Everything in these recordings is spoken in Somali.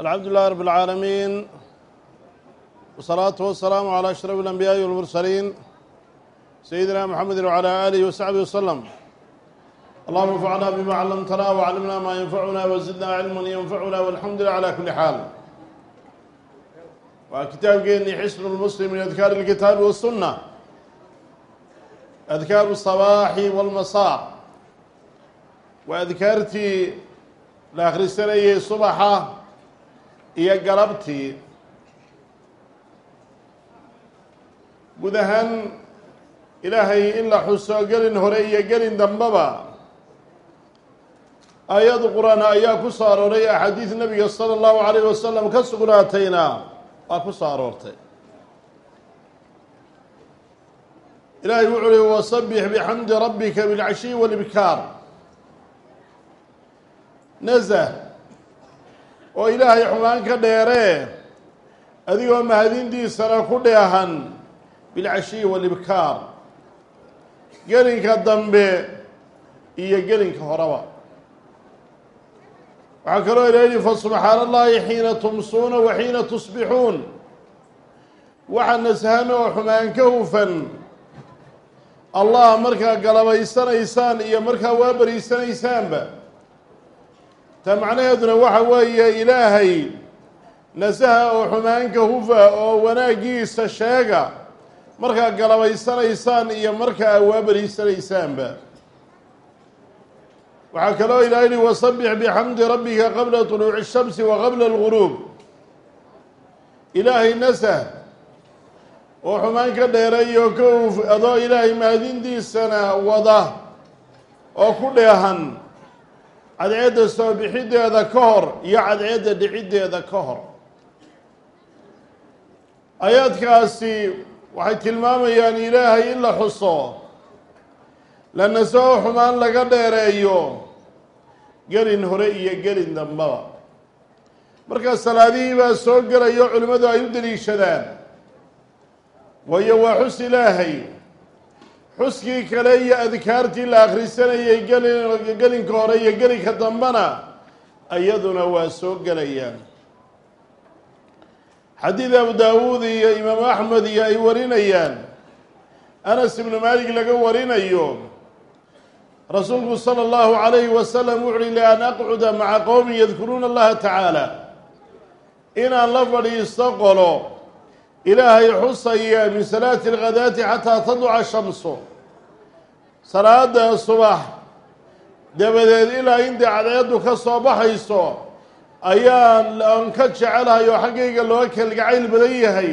alxamdu lilahi rab اlcaalamiin wsalaatu wasalaamu calى ashraf اlanbiyaaءi walmursaliin sayidina mxamedi wcalى alih wasaxbi waslem allahuma anfacna bima callamtana waclimna ma yanfacuna wazidna cilman yanfacuna walxamdu lilah cala kuli xaal waa kitaabkeeni xisnu lmuslim min adkaari اlkitaabi waالsunna adkaaru الsabaaxi wاlmasa waa adkaartii la akhrisanayay subaxa iyo galabtii. Guud ahaan ilaahay in la xuso gelin hore iyo gelin dambaba aayadu qur'aan ayaa ku soo arooray axaadiid nabiga sala allahu calayh wasalam ka sugnaatayna waa ku soo aroortay. Ilaahay wuxu uhi wasabix bixamdi rabbika bilcashiyi walibkaar. Nazah oo ilaahay xumaan ka dheeree adigoo mahadintiisana ku dheehan bilcashiyi walibkaar gelinka dambe iyo gelinka horeba. Waxaa kaloo ila yihi fasubxaana allahi xiina tumsuuna wa xiina tusbixuun. Waxa nasahan oo xumaan ka hufan allah markaa galabaysanaysaan iyo markaa waa bariisanaysaanba ta macnaheeduna waxa weeye ilaahay nasaha oo xumaanka hufa oo wanaaggiisa sheega markaa galabaysanaysaan iyo markaa waa bariisanaysaanba waxaa kaloo ilaha yihi wasabix bixamdi rabbika qabla طuluuci الshamsi wa qabla اlguruub ilaahay nasah oo xumaan ka dheereeyo ka uf adoo ilaahay mahadintiisana wada oo ku dheehan cadceedda soo bixiddeeda ka hor iyo cadceedda dhiciddeeda ka hor. Aayaadkaasi waxay tilmaamayaan ilaahay in la xuso la nasoo xumaan laga dheereeyo gelin hore iyo gelin dambaba. Markaa salaadihii baa soo gelayo culimmadu ay u deliishadaan. Waayo waa xus ilaahay xuskii kale iyo adkaartii la akhrisanayay gelin gelinka hore iyo gelinka dambana iyaduna waa soo gelayaan. Xadiid abu daawuud iyo imaamu axmed iyo ay warinayaan. Anas ibnu maalik laga warinayo rasuulku sala allahu calayhi wasalam wuxu uhi lian aqcuda maca qowmin yadkuruuna allaha tacaala inaan la fadhiisto qolo ilaahay xusaya min salaati اlghadaati xataa tadluca shamsu salaada subax dabadeed ilaa inta cadceeddu ka soo baxayso ayaan aan ka jecelahay oo xaggayga looga kalgacayl badan yahay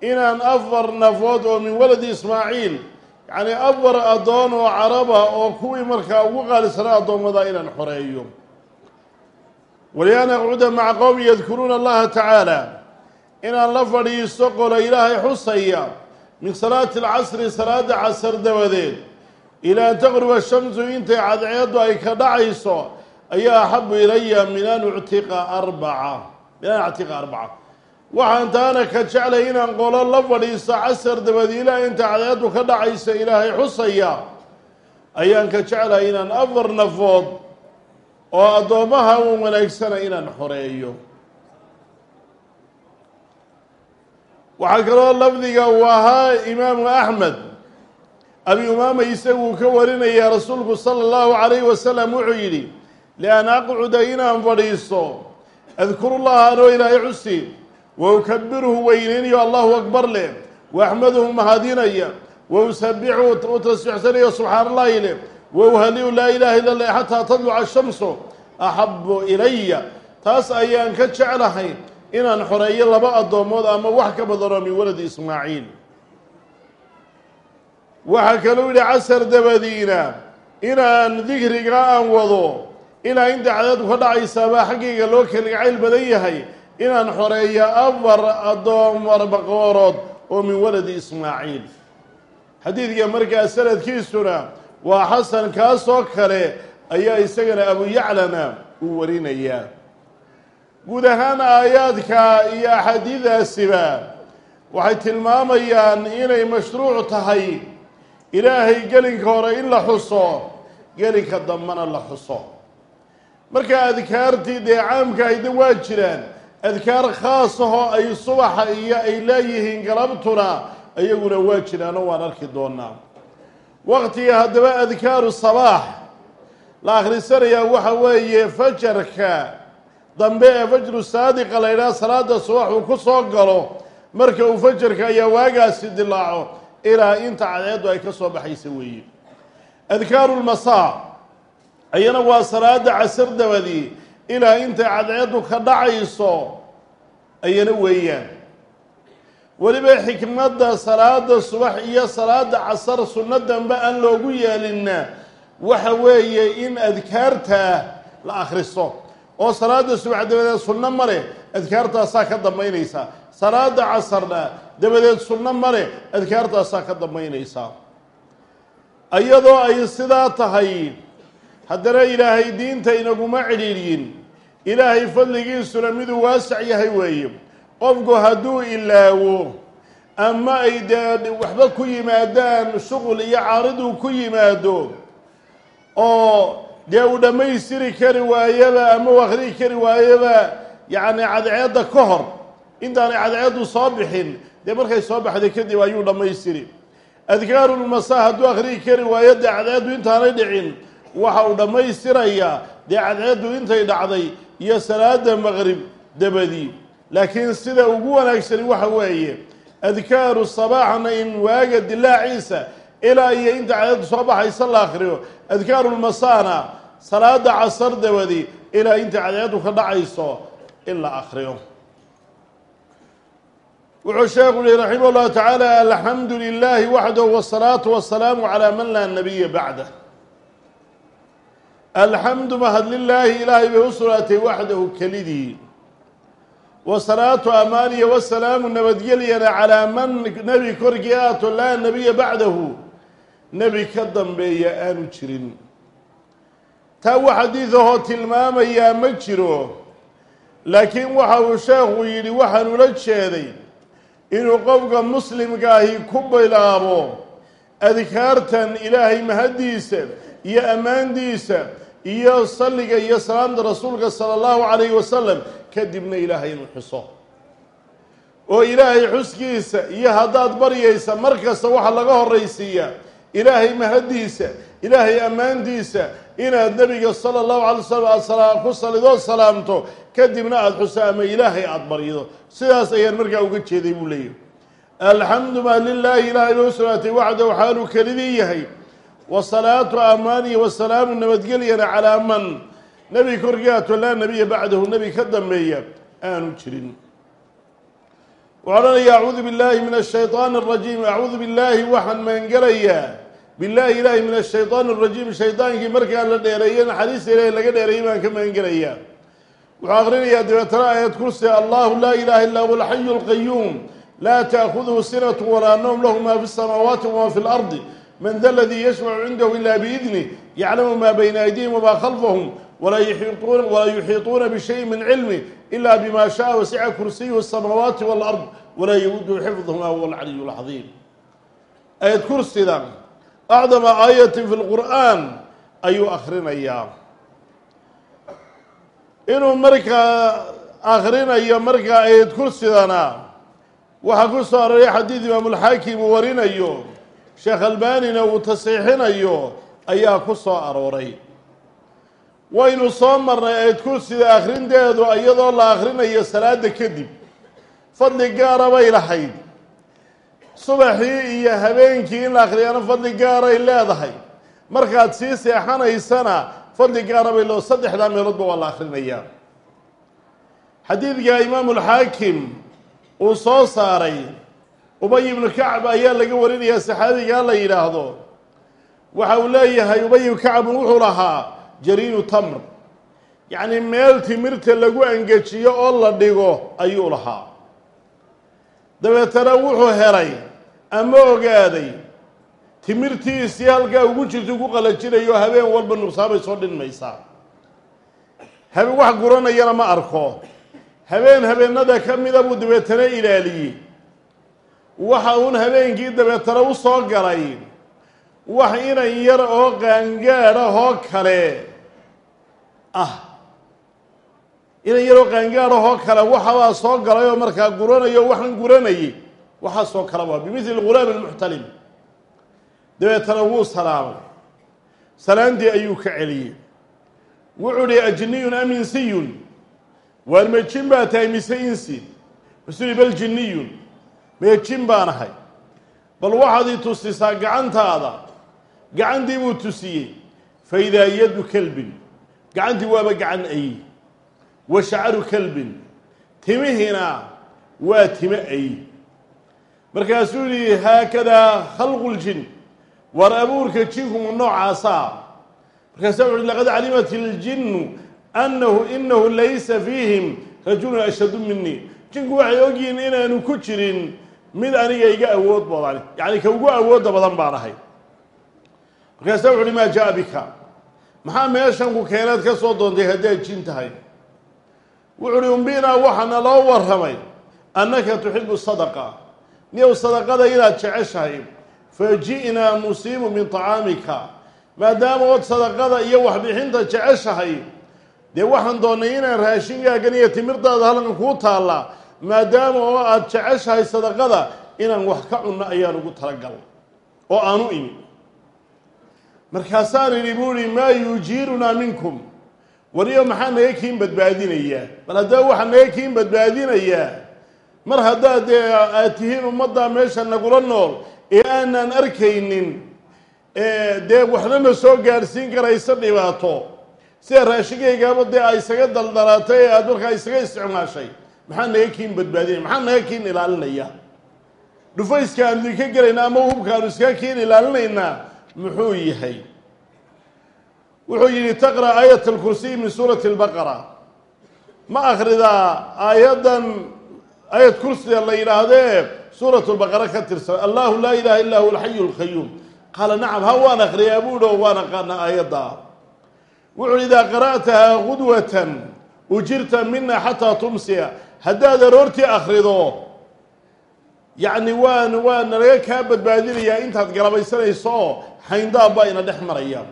inaan afar nafood oo min waladi ismaaciil yacni afar addoon oo caraba oo kuwii markaa ugu qaalisanaa addoommada inaan xoreeyo walian aqcuda maca qowmi yadkuruuna allaha tacaala inaan la fadhiisto qolo ilaahay xusaya min salaati alcasri salaada casar dabadeed ilaa an taqruba shamsu intay cadceeddu ay ka dhacayso ayaa axabu ilaya min an uctiqa arbaca. Min an actiqa arbaca. Waxaan taana ka jeclay inaan qolo la fadhiisto casar dabadeed ilaa inta cadceeddu ka dhacayso ilaahay xusaya. Ayaan ka jeclay inaan afar nafood oo addoommaha un wanaagsana inaan xoreeyo waxaa kaloo lafdiga uu ahaa imaamu axmed. Abi umaama isaguu ka warinaya rasuulku sala allahu calayhi wasalam wuxuu yidhi lian aqcuda inaan fadhiisto adkuru llaha anoo ilaahay xusi wa ukabiruhu weyneynayo allahu akbar leh wa axmaduhu mahadinaya wa usabixu u tasbixsanayo subxaana allahi leh wa uhaliu laa ilaha illa lah xataa tadluca shamsu axabu ilaya taas ayaan ka jeclahay inaan xoreeyo laba addoomood ama wax ka badanoo min waladi ismaaciil. Waxaa kaluu yihi casar dabadiina inaan dikriga aan wado ilaa inta cadadu ka dhacaysaabaa xaggayga loo kalgacayl badan yahay inaan xoreeyo afar addoom arbaqoorood oo min waladi ismaaciil. Xadiidka markaa sanadkiisuna waa xasan kaasoo kale ayaa isagana abuyaclana uu warinayaa guud ahaan aayaadka iyo axaadiidaasiba waxay tilmaamayaan inay mashruuc tahay ilaahay gelinka hore in la xuso gelinka dambena la xuso. Marka adkaartii dee caamka ahayda waa jiraan adkaar khaas ahoo ay subaxa iyo ay leeyihiin galabtuna iyaguna waa jiraano waan arki doonaa. Waqtiga haddaba adkaaru sabaax la akhrisanayaa waxa weeye fajarka dambe ee fajru saadiqa la yidhaha salaada subax uu ku soo galo marka uu fajarka ayaa waagaasi dilaaco ilaa inta cadceeddu ay ka soo baxaysa weeye. Adkaaru lmasaa ayana waa salaada casar dabadii ilaa intay cadceeddu ka dhacayso ayana weeyaan. Weliba xikmadda salaada subax iyo salaada casar sunno dambe aan loogu yeelinna waxa weeye in adkaartaa la akhriso oo salaada subax dabadeed sunno ma leh adkaartaasaa ka dambaynaysaa. Salaada casarna dabadeed sunno ma leh adkaartaasaa ka dambaynaysaa. Iyadoo ay sidaa tahay haddana ilaahay diinta inaguma cidhiidhyin ilaahay fadligiisuna miduu waasac yahay weeye. Qofku hadduu ilaawo ama ay dee waxba ku yimaadaan shuqul iyo caariduu ku yimaado oo dee uu dhammaystiri kari waayaba ama u akhriyi kari waayaba yacni cadceedda ka hor intaanay cadceeddu soo bixin dee markay soo baxday kadib ayuu dhammaystiri. Adkaarulmasaa hadduu akhriyi kari waayo dee cadceeddu intaanay dhicin waxa uu dhammaystirayaa dee cadceeddu intay dhacday iyo salaada maqrib dabadii. Laakiin sida ugu wanaagsani waxa weeye adkaaru sabaaxna in waaga dilaaciisa ilaa iyo inta cadceeddu soo baxaysa la akhriyo adkaarulmasaana salaada casar dabadi ilaa inta cadceeddu ka dhacayso in la akhriyo. Wuxuu sheekhu yihi raximah llahu tacaala alxamdu lilahi waxdahu wsalaatu wasalaamu calaa man laa nabiya bacdah alxamdu mahadlilaahi ilaahay bay u sugnaatay waxdahu kelidii. Wasalaatu amaaniya wasalaamu nabadgelyana calaa man nebi korkii aato laa nebiya bacdahu nebi ka dambeeya aanu jirin taa wax xadiidahoo tilmaamayaa ma jiro laakiin waxa uu sheekhu yidhi waxaan ula jeeday inuu qofka muslimkaahi ku bilaabo adkaartan ilaahay mahaddiisa iyo ammaandiisa iyo salliga iyo salaamta rasuulka sala allahu calayhi wasalam kadibna ilaahay inuu xuso. Oo ilaahay xuskiisa iyo haddaad baryaysa mar kasta waxa laga horraysiiyaa ilaahay mahaddiisa ilaahay ammaantiisa inaad nebiga sala allahu alay wasalam aad ku salidoo salaamto kadibna aada xuso ama ilaahay aada baryido. Sidaas ayaan markaa uga jeeday buu leeyahy alxamdu maa lilaahi ilaahay u sugnaatay waxdahu xaaluu kelidii yahay. Wasalaatu amaaniya wasalaamu nabadgelyana calaa man? Nebi korkaato laa nebiya bacdahu nebi ka dambeeya aanu jirin. Wuxuu odhanaya acuudu billaahi min ashayطaani اrajiim acuudu billaahi waxaan maangelayaa bilaahi ilaahi min ashaydaani arajiim shaydaankii markaan la dheereeyo naxariista ilaahi laga dheereeyey baan ka magan gelayaa wuxuu akrinayaa dabeetana aayad kursi allahu laa ilaaha illaa huwa alxayu alqayuum laa taakhuduhu sinatu walaa nawm lahu maa fi samaawaati wamaa fi lardi man da aladii yashfacu cindahu ilaa biidnih yaclamu maa bayna aydihim wamaa khalfahum walaa yuiiuuna walaa yuxiiطuuna bishayin min cilmi ila bima shaءa wasica kursiyuhu الsamaawaati wاlard walaa yawuduhu xifdahuma huwa alcaliyu اlcaظiim aayad kursida acdama aayati fi lqur'an ayuu akhrinayaa inuu markaa akhrinayo markaa aayad kursidana waxaa ku soo aroray xadiid imaamulxaakim uu warinayo sheekh albanina uu tasiixinayo ayaa ku soo arooray waynu soo marnay ayd kursida akhrinteedu iyadoo la akhrinayo salaada kadib fadli gaara bay lahayd subaxii iyo habeenkii in la akhriyana fadli gaaray leedahay. Markaad sii seexanaysana fadli gaara bay leo saddexdaa meeloodba waa la akhrinayaa xadiidka imaamulxaakim uu soo saaray ubay ibnu kacb ayaa laga warinayaa saxaabigaa la yidhaahdo. Waxa uu leeyahay ubay ibnu kacbun wuxuu lahaa jariinu tamr. Yacni meel timirta lagu angejiyo oo la dhigo ayuu lahaa. Dabeetana wuxuu helay ama ogaaday timirtiisii halkaa ugu jirta ku qalajinayo habeen walba nuqsaabay soo dhinmaysaa. Habe wax guranayana ma arko. Habeen habeenada ka mida buu dabeetana ilaaliyey. Waxa uun habeenkii dabeetana u soo galay wax inan yar oo qaangaadh ah oo kale. Ah inan yaroo qaangaadahoo kale waxabaa soo galay oo markaa guranayo waxaan guranayay waxaasoo kale waa bimithli gulaam almuxtalim dabeetana wuu salaamay. Salaantii ayuu ka celiyey. Wuxuu dhi ajiniyun am insiyun waar ma jin baa tahay mise insi? Masuli bal jinniyun mee jin baan ahay. Bal waxaad i tusisaa gacantaada. Gacantii buu tusiyey. Fa yadu kelbin. Gacantii waaba gacan ay wa shacaru kelbin. Timihiina waa time ay markaasuu yihi haakadaa khalqu ljin war abuurka jinkuma noocaasaa markaasaa wuxu laqad calimat iljinnu annahu inahu laysa fiihim rajulun ashhadu minii jinku waxay ogyihiin inaanu ku jirin mid aniga iga awood badan yacni ka ugu awoodda badan baan ahay. Markaasaa wuxu uhi maa jaa bika? Maxaa meeshan ku keenaad ka soo doontay haddaad jin tahay? Wuxu uhi umbinaa waxaana loo warramay. Annaka tuxibu sadaqa niyow sadaqada inaad jeceshahay? Fa ji'naa nusiibu min tacaamika. Maadaama ood sadaqada iyo waxbixinta jeceshahay dee waxaan doonnay inaan raashinkaagan iyo timirtaada halkan kuu taalla. Maadaama oo aada jeceshahay sadaqada inaan wax ka cunno ayaan ugu talagal. Oo aanu imi markaasaan idhi buu ihi maa yujiirunaa minkum? Wariyo maxaa naga kiin badbaadinayaa bal haddaba waxaa naga kiin badbaadinayaa mar haddaad dee aad tihiin ummaddaa meesha nagula nool ee aanaan arkaynin dee waxnana soo gaadhsiin karaysa dhibaato. Sida raashigaygaaba dee a isaga daldalaatay ee aada markaa isaga isticmaashay. Maxaa naga kiin badbaadinaya maxaa naga kiin ilaalinaya. Dhufayska aanu idinka gelayna ama hubka aanu iskaga kiin ilaalinaynaa muxuu yahay. Wuxuu yidhi taqra aayat alkursiy min suurati albaqara. Ma akhridaa aayaddan aayad kursiga la yidhaahdee suuratu lbaqara ka tirsan allahu laa ilaha illa huwa alxayu alqayuum qaala nacam ha waan akhriyaa buu dho waan aqaana aayadda. Wuxuuhi idaa qara'taha gudwatan ujirta mina xataa tumsiya. Haddaad aroortii akhrido yacni waan waa nalaga kaa badbaadinayaa intaad galabaysanayso oo xayndaab baa ina dhex maraya.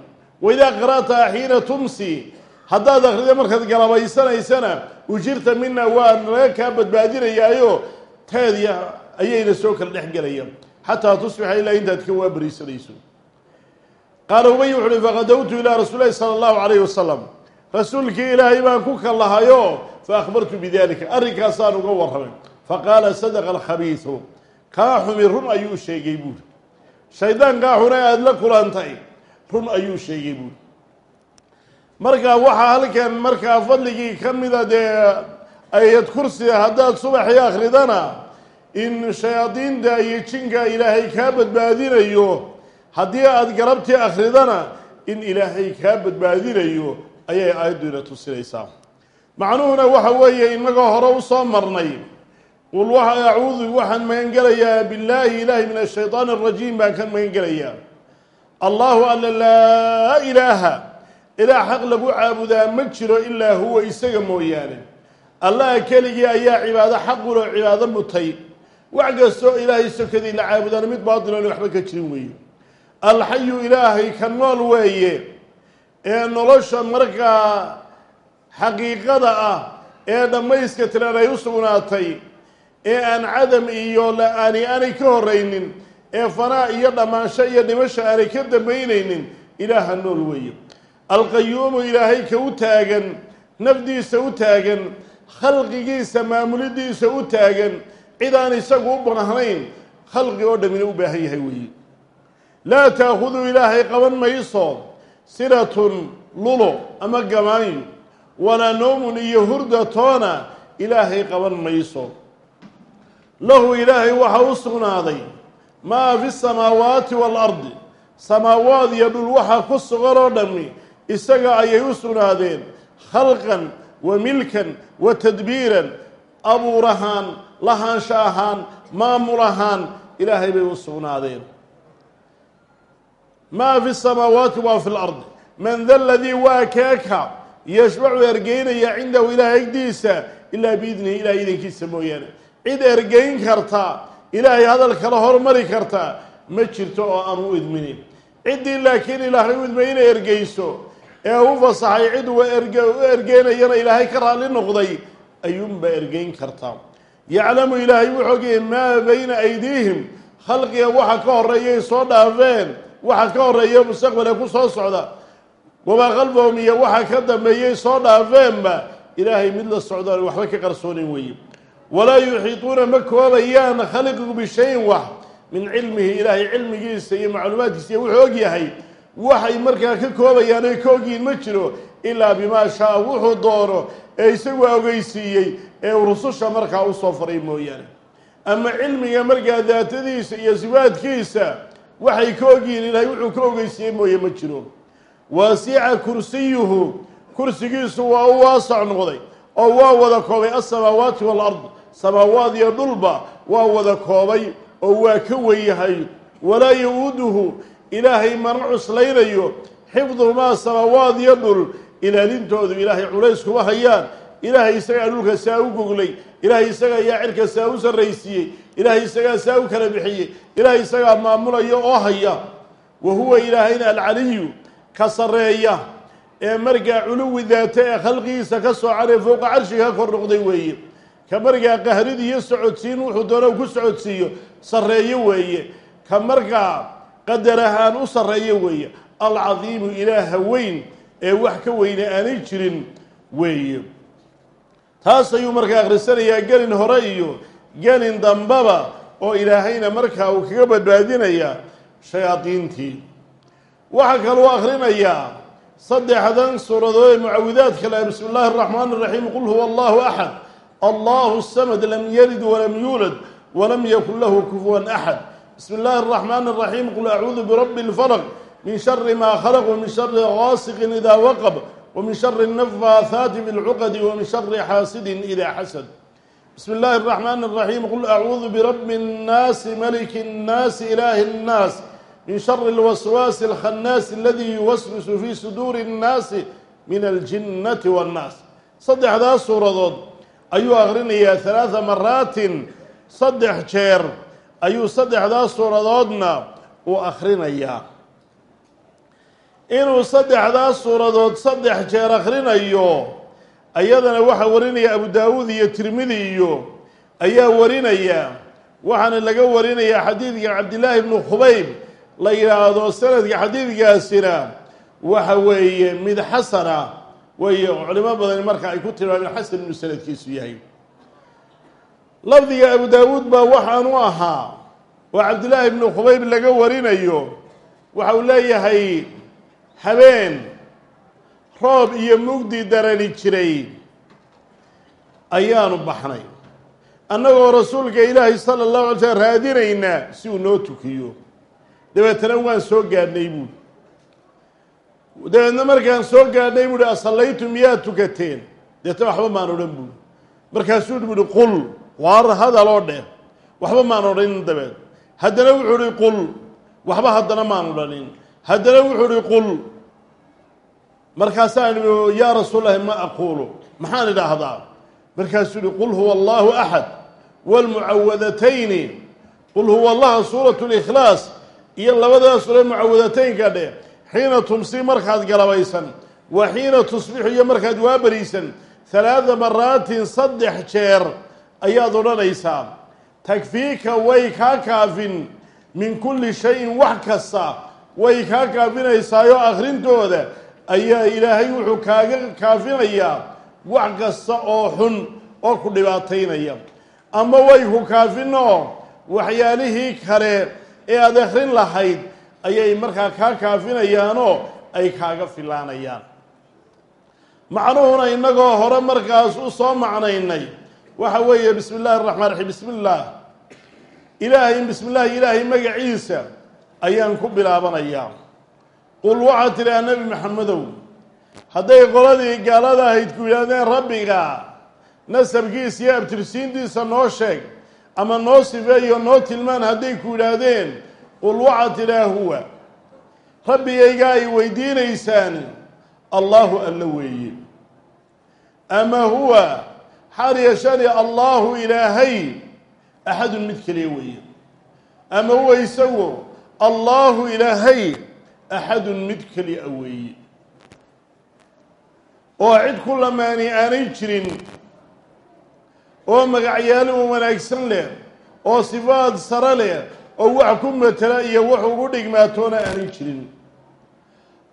Wa idaa qara'taha xiina tumsi haddaad akhrido markaad galabaysanaysana ujirta mina waa nalaga kaa badbaadinayaayo teedya ayayna soo kala dhex gelaya. Xataa tusbixa ilaa intaad ka waabariisanayso qaala ubay wuxu uhi faqadawtu ilaa rasuuli lahi sala allahu calayhi wasalam rasuulkii ilaahay baan ku kallahayo fa akhbartu bidalika arrinkaasaan uga warramay. Faqaala sadaqa alkhabiisu kaa xumi run ayuu sheegay buuri shaydaankaa xune aada la kulantay run ayuu sheegay buuri markaa waxaa halkan markaa fadligii ka mida dee ayad kursiga haddaad subaxii akhridana in shayaadiinta iyo jinka ilaahay kaa badbaadinayo haddii aada galabtii akhridana in ilaahay kaa badbaadinayo ayay aayaddu ina tusinaysaa. Macnuhuna waxa weeye inagoo hore u soo marnay. Qul waxa acuudu waxaan magan gelayaa billaahi ilaahi min ashaytaan arajiim baan ka magan gelayaa allahu alla laa ilaaha ilaah xaq lagu caabudaa ma jiro ilaa huwa isaga mooyaane. Allaha keligii ayaa cibaado xaquloo cibaado mutay. Wax kastoo ilaahay sokadii la caabudaana mid baatiloon waxba ka jirin weeye. Alxayu ilaahay ka nool weeye ee nolosha markaa xaqiiqada ah ee dhammayska tiran ay u sugnaatay ee aan cadam iyo la'aani aanay ka horraynin ee fanaa iyo dhammaansho iyo dhimasho aanay ka dambaynaynin ilaaha nool weeye alqayuumu ilaahay ka u taagan nafdiisa u taagan khalqigiisa maamulidiisa u taagan. Cid aan isagu u banahnayn khalqi oo dhammina u baahan yahay weeye laa taakhuduu ilaahay qaban mayso siratun lulo ama gamaanyo walaa noomun iyo hurda toona ilaahay qaban mayso. Lahu ilaahay waxaa u sugnaaday maa fi samaawaati waalardi samaawaad iyo dhul waxa ku sugan dhammi isaga ayay u sugnaadeen khalqan wa milkan wa tadbiiran abuur ahaan lahaansho ahaan maamul ahaan ilaahay bay u sugnaadeen. Maa fi samaawaati waa fi lardi man da ladii waa keeka yashbacu ergeynaya cindahu ilaah agdiisa ilaa biidnihi ilahay idankiisa mooyaane. Cid ergeyn karta ilaahay hadal kala hormari karta ma jirto oo aan u idminin. Ciddii laakiin ilaahay u idmay inay ergeyso ee u fasaxay cid u erge u ergeynayana ilaahay ka raalli noqday ayuunbaa ergeyn karta yaclamu ilaahay wuxuu ogyahay maa bayna aydiihim. Khalqiga waxa ka horeeyay soo dhaafeen waxa ka horreeya mustaqbale ku soo socda. Wamaa khalfahum iyo waxa ka dambeeyey soo dhaafeenba ilaahay mid la socdaan waxba ka qarsoonin weeye walaa yuxiituuna ma koobayaan khaliqigu bishayin wax min cilmihi ilaahay cilmigiisa iyo macluumaadkiisa iyo wuxuu og waxay markaa ka koobayaan oy ka ogyihiin ma jiro ilaa bimaa shaa wuxuu doono ee isagu ogeysiiyey ee uu rususha markaa u soo faray mooyaane. Ama cilmiga markaa daatadiisa iyo sifaadkiisa waxay ka ogyihiin ilaahay wuxuu ka ogeysiiyey mooye ma jiro. Waasica kursiyuhu kursigiisu waa u waasac noqday oo waa wada koobay alsamaawaati waalard samaawaad iyo dhulba waa wada koobay oo waa ka wenyahay walaa ya-uuduhu ilaahay mana cuslaynayo xifduhumaa samaawaad iyo dhul ilaalintoodu ilaahay culays kuma hayaan. Ilaahay isagaa dhulka saa u goglay ilaahay isagaa yaa cirka saa u sarraysiiyey ilaahay isagaa saa u kala bixiyey ilaahay isagaa maamulaya oo haya. Wa huwa ilaahayna alcaliyu ka sarreeya ee markaa culuwi daata ee khalqigiisa ka soocanee fowqa carshiga ka kor noqday weeye. Ka markaa qahrid iyo socodsiin wuxuu doona ku socodsiiyo sarreeyo weeye. Ka markaa qadar ahaan u sarreeyo weeye. Alcadiimu ilaaha weyn ee wax ka weyne aanay jirin weeye. Taas ayuu markaa akhrisanayaa gelin hore iyo gelin dambaba oo ilaahayna markaa uu kaga badbaadinayaa shayaadiintii. Waxaa kaluu akhrinayaa saddexdan suuradood ee mucawidaadka leh bismi illaahi araxmaan iraxiim qul huwa allahu axad. Allahu samad lam yalid walam yuulad walam yakun lahu kufuwan axad bismi illaahi araxmaan araxiim qul acuudu birabbi lfalq min shari maa khalaq wamin shari gaasiqin idaa waqab wamin shari nafaahaati fi lcuqadi wamin shari xaasidin idaa xasad bismi illaahi araxmaan araxiim qul acuudu birabbi nnaasi maliki nnaasi ilaahi nnaas min shari lwaswaasi alkhannaasi aladii yuwaswisu fii suduuri nnaasi min aljinnati wannaas saddexdaas suuradood ayuu akhrinayaa halaada maraatin saddex jeer ayuu saddexdaas suuradoodna uu akhrinayaa. Inuu saddexdaas suuradood saddex jeer akhrinayo ayadana waxaa warinaya abu daawuud iyo tirmidi iyo ayaa warinaya. Waxaana laga warinayaa xadiidka cabdillaahi bnu khubayb la yidhaahdo sanadka xadiidkaasina waxa weeye mid xasana. Weeye culimo badan marka ay ku tilmaameen xasan inuu sanadkiisu yahay lafdiga abu daawuud baa waxaanu ahaa oo cabdillaahi bnu khubayb laga warinayo waxa uu leeyahay habeen roob iyo mugdi darani jiray. Ayaanu baxnay. Annagoo rasuulka ilaahay sala allahu alay slm raadinaynaa si uu noo tukiyo. Dabeetana waan soo gaadhnay buui dabeedna markaan soo gaadhnay buuhi asallaytu miyaad tukateen? Deetna waxba maan odhan buui markaasuu buuhi qul waar hadaloo dheh waxba maan odhanin dabeed haddana wuxuu uhi qul. Waxba haddana maan odhanin. Haddana wuxuu uhi qul. Markaasaan ihi yaa rasuulallahi ma aquulu. Maxaan idhaahdaa? Markaasuu ihi qul huwa allahu axad waalmucawadatayni qul huwa allaha suuratu likhlaas iyo labadaas suura mucawadataynka dheh xiina tumsi markaad galabaysan. Wa xiina tusbixu iyo markaad waabariisan halaada maraatin saddex jeer ayaad odhanaysaa takfiika way kaa kaafin min kulli shayin wax kasta way kaa kaafinaysaayoo akhrintooda ayaa ilaahay wuxuu kaaga kaafinayaa wax kasta oo xun oo ku dhibaataynaya. Ama way ku kaafinoo waxyaalihii kale ee aada akhrin lahayd ayay markaa kaa kaafinayaanoo ay kaaga filaanayaan. Macnuhuna innagoo hore markaas u soo macnaynay waxa weeye bismi illaahi araxmaan raxiim bismi illaah ilaahay bismi ilaahay magaciisa ayaan ku bilaabanayaa qul waxaad tidhaha nebi maxamedow. Hadday qoladii gaalada ahayd ku yidhahdeen rabbiga nasabkiisa iyo abtirsiintiisa noo sheeg ama noo sifeeyo noo tilmaan hadday ku yidhaahdeen qul waxaad tidhaha huwa. Rabbigayga ay weydiinaysaan allaahu alla weeye. Ama huwa xaal yashani allaahu ilaahay axadun mid keliya weeye ama huwa isagu allaahu ilaahay axadun mid keliya weeye oo cid ku lamaani aanay jirin oo magacyaali u wanaagsan leh oo sifaad sare leh oo wax ku matela iyo wax ugu dhigmaatoona aanay jirin.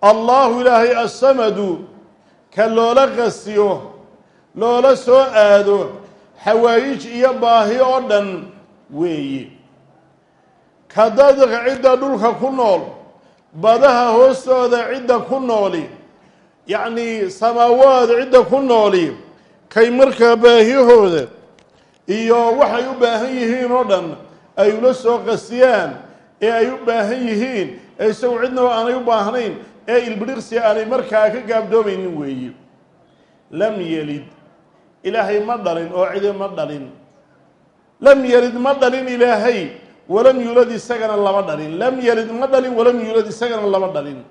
Allahu ilaahay assamadu ka loola qasiyo loola soo aado xawaayij iyo baahi oo dhan weeye ka dadka cidda dhulka ku nool badaha hoostooda cidda ku nooli yacnii samaawaad cidda ku nooli kay markaa baahiyahooda iyo waxay u baahan yihiin oo dhan ay ula soo qasiyaan ee ay u baahan yihiin ee isagu cidnaba aanay u baahnayn ee ilbidhiqsi aanay markaa ka gaabdoomaynin weeye lam yelid ilaahay ma dhalin oo cidi ma dhalin. Lam yelid ma dhalin ilaahay walam yulad isagana lama dhalin. Lam yelid ma dhalin walam yulad isagana lama dhalin.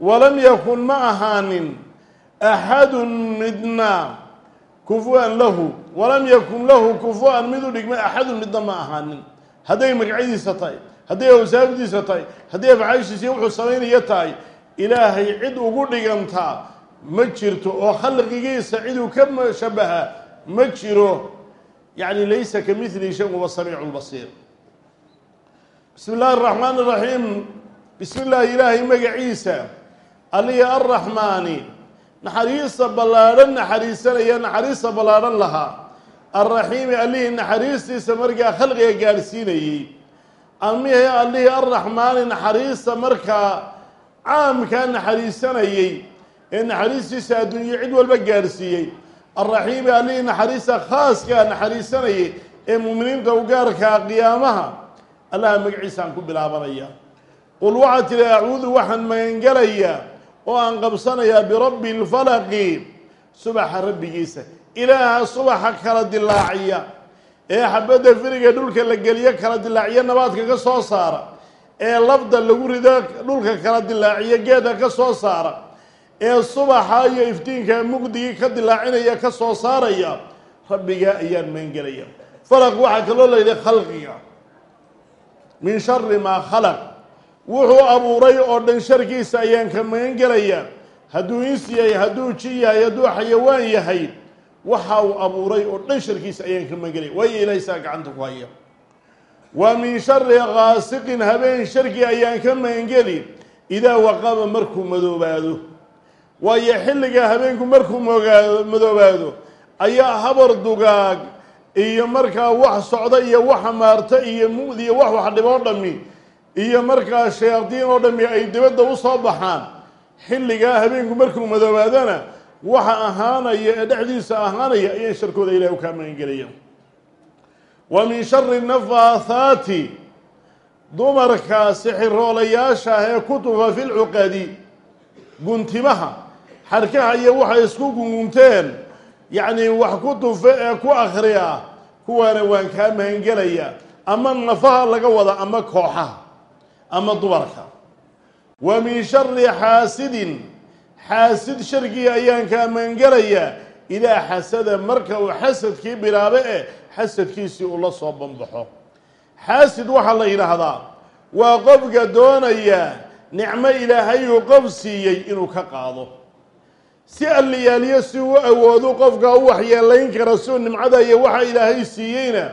Walam yakun ma ahaanin axadun midna kufuwan lahu. Walam yakun lahu kufuwan mid u dhigma axadun midna ma ahaanin. Hadday magacyadiisa tahay hadday awsaabdiisa tahay hadday afcaashiisa wuxuu samaynaya tahay ilaahay cid ugu dhigantaa ma jirto oo khalqigiisa ciduu ka shabaha ma jiro. Yacni laysa ka midli shay huwa samiicu lbasiir bismi illaahi araxmaan iraxiim bismi illaahi ilaahay magaciisa. Alihi arraxmaani naxariista ballaadhan naxariisanaya naxariista ballaadhan lahaa alraxiimi allihii naxariistiisa markaa khalqiga gaadhsiinayey amihe allihii arraxmaani naxariista markaa caamkaa naxariisanayey ee naxariistiisa adduunye cid walba gaadhsiiyey alraxiimi allihii naxariista khaaskaa naxariisanayay ee muuminiinta u gaarkaa qiyaamaha allaha magaciisaan ku bilaabanaya. Qul waxaad tidhi acuudu waxaan magangelayaa oo aan qabsanayaa birabbi lfalaqi subaxa rabbigiisa ilaaha subaxa kala dilaaciya ee xabadda firiga dhulka la geliyo kala dilaaciya nabaadka ka soo saara. Ee lafda lagu rido dhulka kala dilaaciya geedka ka soo saara ee subaxa iyo iftiinka mugdigii ka dilaacinaya ka soo saaraya rabbigaa ayaan magangelaya falaq waxaa kaloo la yidhi khalqiga. Min shari maa khalaq. Wuxuu abuuray oo dhan sharkiisa ayaan ka magan gelayaa hadduu ins yahay hadduu ji yahay hadduu xayawaan yahay waxa uu abuuray oo dhan sharkiisa ayaan ka magan gelaya waayo ilahay saa gacanta ku haya. Wa min shari qaasiqin habeen sharkii ayaan ka magangeli idaa waqaba markuu madoobaado waayo xilliga habeenku markuu mogaado madoobaado ayaa habar dugaag iyo markaa wax socda iyo wax amaarta iyo mu'd iyo wax wax dhiboo dhammi iyo markaa shayaadiin oo dhammi ay dibadda u soo baxaan. Xilligaa habeenku markuu madoobaadana waxa ahaanaya ee dhexdiisa ahaanaya ayay sharkooda ilahi u kaa wa min shari nafaathaati dumarka sixiroolayaasha ah ee ku tufa fi lcuqadi guntimaha xarkaha iyo waxay isku gungunteen yacni wax ku tufa ee ku akhriya kuwaana waan kaa magangelayaa ama nafaha laga wada ama kooxaha ama dumarka. Wa min shari xaasidin xaasid sharkii ayaan kaa magangelayaa idaa xasada marka uu xasadkii bilaabe ee xasadkiisii uu la soo banbaxo. Xaasid waxaa la yidhaahdaa waa qofka doonaya nicmo ilaahay uu qof siiyey inuu ka qaado si alliyaaliyo si uu awoodu qofka u waxyeelayn kara siuu nimcada iyo waxa ilaahay siiyeyna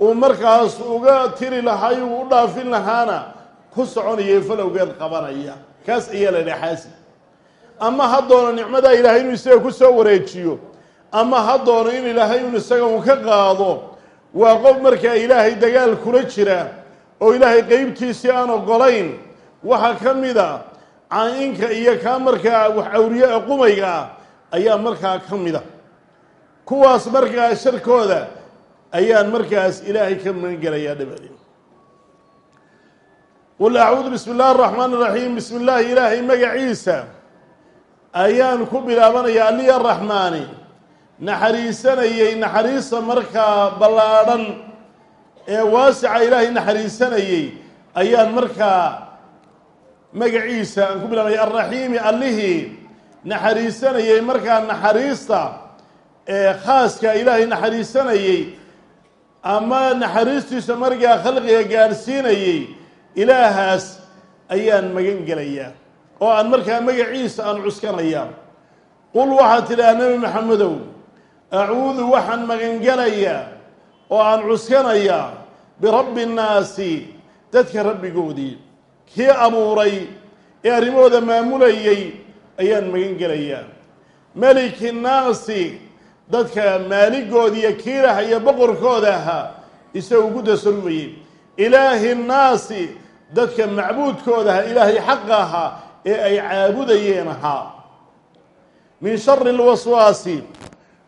uu markaas uga tiri lahaa uu u dhaafin lahaana ku soconaya falowgeed qabanaya. Kaas ayaa la yidhaha xaasid ama ha doono nicmadaa ilaahay inuu isaga ku soo wareejiyo ama ha doono in ilaahay un isaga uu ka qaado waa qof markaa ilaahay dagaal kula jira oo ilaahay qeybtiisii aan ogolayn waxaa ka mid a caa-inka iyo kaa markaa wax awriye ee qumayga ah ayaa markaa ka mid a kuwaas markaa sharkooda ayaan markaas ilaahay ka magangelayaa dhabadeed qul acuudu bismi illaahi araxmaan iraxiim bismi illaahi ilaahay magaciisa. Ayaan ku bilaabanayaa aliya raxmaani naxariisanayey naxariista markaa ballaadhan ee waasica ilaahay naxariisanayey ayaan markaa magaciisa aan ku bilaabnay alraxiimi allihii naxariisanayey markaa naxariista ee khaaska ilaahay naxariisanayey ama naxariistiisa markaa khalqiga gaadhsiinayey ilaahaas ayaan magan gelayaa oo aan markaa magaciisa aan cuskanayaa qul waxaad tidhaha nebi maxamedow acuudu waxaan magangelayaa oo aan cuskanayaa birabbi nnaasi dadka rabbigoodii kii abuuray ee arrimahooda maamulayay ayaan magan gelayaa. Meliki nnaasi dadka maaligoodiiyo kiiraha iyo boqorkooda ahaa isagoo ugu tasarufayay ilaahi nnaasi dadka macbuudkooda ahaa ilaahay xaqa ahaa ee ay caabudayeen ahaa. Min shari lwaswaasi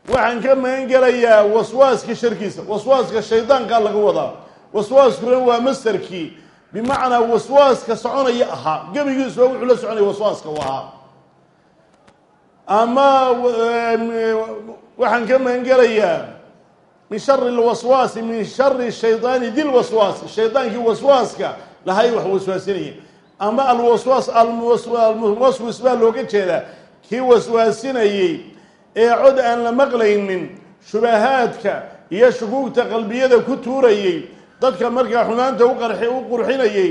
waxaan ka magan gelayaa waswaaska sharkiisa waswaaska shaydaankaa laga wadaa. Waswaaskuna waa masarkii bimacnaa waswaaska soconaya ahaa. Gebigiisuba wuxuu la soconaya waswaaska u ahaa. Ama waxaan ka magan gelayaa min shari lwaswaasi min shari shaydaani di lwaswaasi shaydaankii waswaaska lahay wax waswaasinaya. Ama alwaswaas almuwaswis baa looga jeedaa. Kii waswaasinayey ee cod aan la maqlaynin shubahaadka iyo shukuugta qalbiyada ku tuurayey dadka markaa xumaanta uqarxi u qurxinayey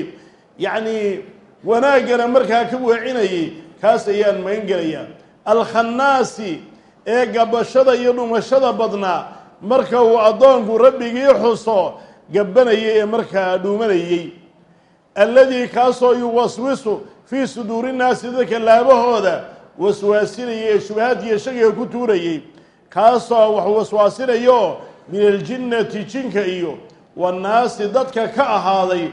yacnii wanaaggana markaa ka weecinayay kaas ayaan magan gelayaa alkhannaasi ee gabashada iyo dhumashada badnaa marka uu addoonku rabbigii xuso gabanayay ee markaa dhuumanayey alladii kaasoo yuwaswisu fii suduuri nnaasi dadka laabahooda waswaasinaya ee shubahaadkiiyo shagiga ku tuurayey kaasoo wax waswaasinayo min aljinnati jinka iyo wannaasi dadka ka ahaaday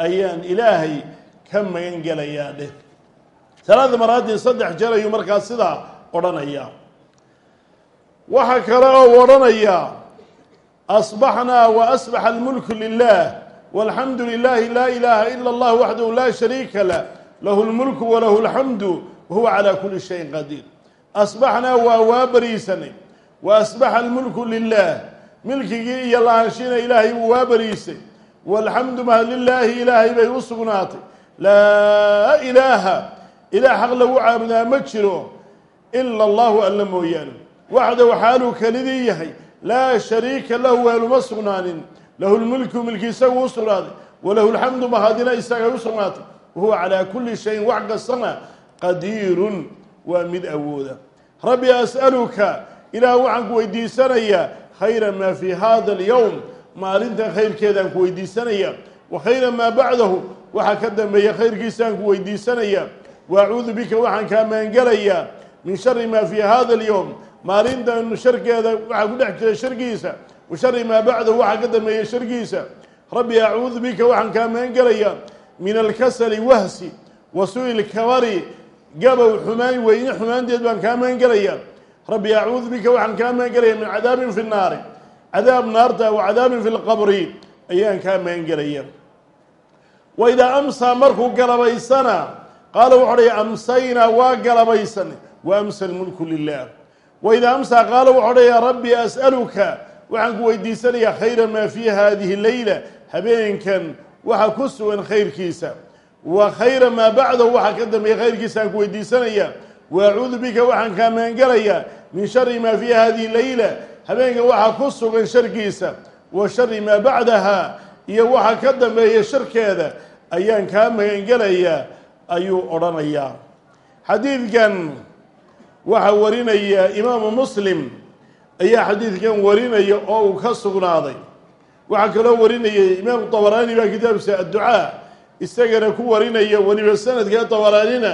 ayaan ilaahay ka magan gelayaa dheh salaada maraaddii saddex jeer ayuu markaa sidaa odhanayaa waxaa kale oo odhanayaa asbaxnaa wa asbaxa almulku lilah walxamdu lilahi laa ilaaha ila allah waxdahu laa shariika lah lahu lmulku walahu alxamdu wahuwa calaa kuli shayin qadiir asbaxnaa waa waa bariisanay wa asbaxa milkigii iyo lahaanshina ilaahay wuu waa bariisay walxamdu mahad lilaahi ilaahay bay u sugnaatay. Laa ilaaha ilaah xaq lagu caabudaa ma jiro ila allahu alla mooyaane. Waxdahu xaaluu kelidii yahay laa shariika lahu weeluma sugnaanin. Lahu lmulku milki isagu u sugnaaday. Walahu lxamdu mahadina isagay u sugnaatay. Wahuwa calaa kulli shayin wax kastana qadiirun waa mid awooda. Rabbi as'aluka ilaah waxaan ku weydiisanayaa khayra maa fii hada alyowm maalintan khayrkeedaan ku weydiisanayaa wa khayra maa bacdahu waxaa ka dambeeya khayrkiisaan ku weydiisanayaa wa bika waxaan kaa maangelayaa min shari maa fii hada alyowm maalintan sharkeeda waxaa ku dhex jira sharkiisa. Wa shari maa bacdahu waxaa ka dambeeya sharkiisa. Rabbi acuudu bika waxaan kaa maangelayaa min alkasali wahsi wa su'i lkabari gabow xumaan weyne xumaanteed baan kaa maangelayaa rabbi acuudu bika waxaan kaa maangelayaa min cadaabin fi nnaari cadaab naarta wa cadaabin fi lqabri. Ayaan kaa maangelaya wa idaa amsaa markuu galabaysana qaala wuxu odhaya amsaynaa waa galabaysan wa amsa lmulku lilah wa idaa amsaa qaala wuxu odhaya rabbi as'aluka. Waxaan ku weydiisanayaa khayra maa fii hadihi leyla habeenkan waxa ku sugan khayrkiisa. Wa khayra maa bacdahu waxaa ka dambeeya khayrkiisaan ku weydiisanayaa wa acuudu bika waxaan kaa maangelayaa min shari maa fii hadihi leyla habeenkan waxaa ku sugan sharkiisa wa shari maa bacdaha iyo waxa ka dambeeya sharkeeda ayaan kaa magangelayaa ayuu odhanayaa. Xadiidkan waxaa warinaya imaamu muslim ayaa xadiidkan warinaya oo uu ka sugnaaday. Waxaa kaloo warinayay imaamu dabaraani baa kitaabkiisa adducaa isagana ku warinaya weliba sanadka dabaraanina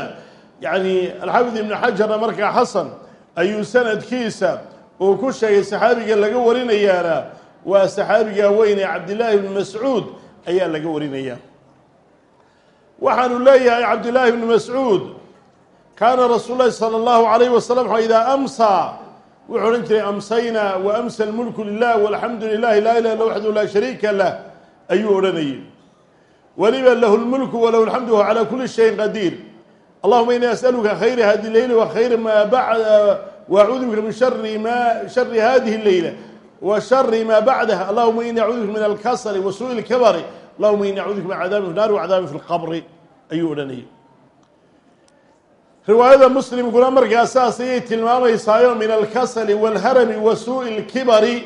yacni alxaafid ibnu xajarna markaa xasan ayuu sanadkiisa uu ku sheegay saxaabiga laga warinayaana waa saxaabiga weyn ee cabdillaahi ibni mascuud ayaa laga warinaya. Waxaanu leeyahay cabdillaahi ibni mascuud kaana rasuul lahi salى اllahu alayh wasalam idaa amsaa wuxuu odhan jiray amsayna wa amsa lmulku lilah walxamdu lilahi laa ilaha illa waxdahu laa shariika lah. Ayuu odhanayay. Weliba lahu lmulku walahu lxamdu wahuwa calaa kuli shayin qadiir allahuma ini as'aluka khayra hadi leyla wa khayra maa bacda waacuudu bika min shari ma shari hadihi leyla wa shari maa bacdaha allahuma ini acuudu bika min alkasali wa suui lkabari allahuma ini acuudu bika min cadaabin fi naari wa cadaabin fi lqabri ayuu odhanayay. Riwaayada muslimkuna markaa saas ayay tilmaamaysaayoo min alkasali walharami wa suu'i lkibari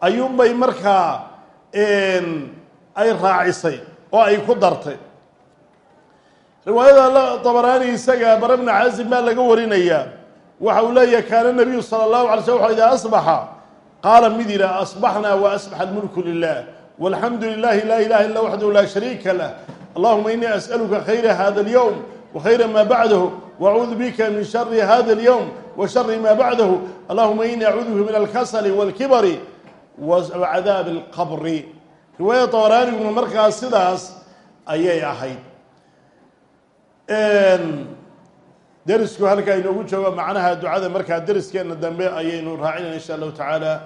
ayuunbay markaa ay raacisay oo ay ku dartay riwaayada dabaraani isaga bara bna caazib maa laga warinayaa. Waxa uu leeyahay kaana nabiyu sala allahu alay slm idaa asbaxa. Qaala mid yidhaah asbaxnaa wa asbaxa almulku lilah walxamdu lilahi laa ilaha illa waxdahu laa shariika lah. Allahuma inii as'aluka khayra hada alyowm wa khayra maa bacdahu waacuudu bika min shari hada alyowm wa shari maa bacdahu allahuma inii acuudu bika min alkasali walkibari wacadaabi alqabri. Riwaayada dabaraaniguna markaas sidaas ayay ahayd derisku halkaa inoogu joogo macnaha ducada markaa deriskeenna dambe ayaynu raacinayna insha allahu tacaala.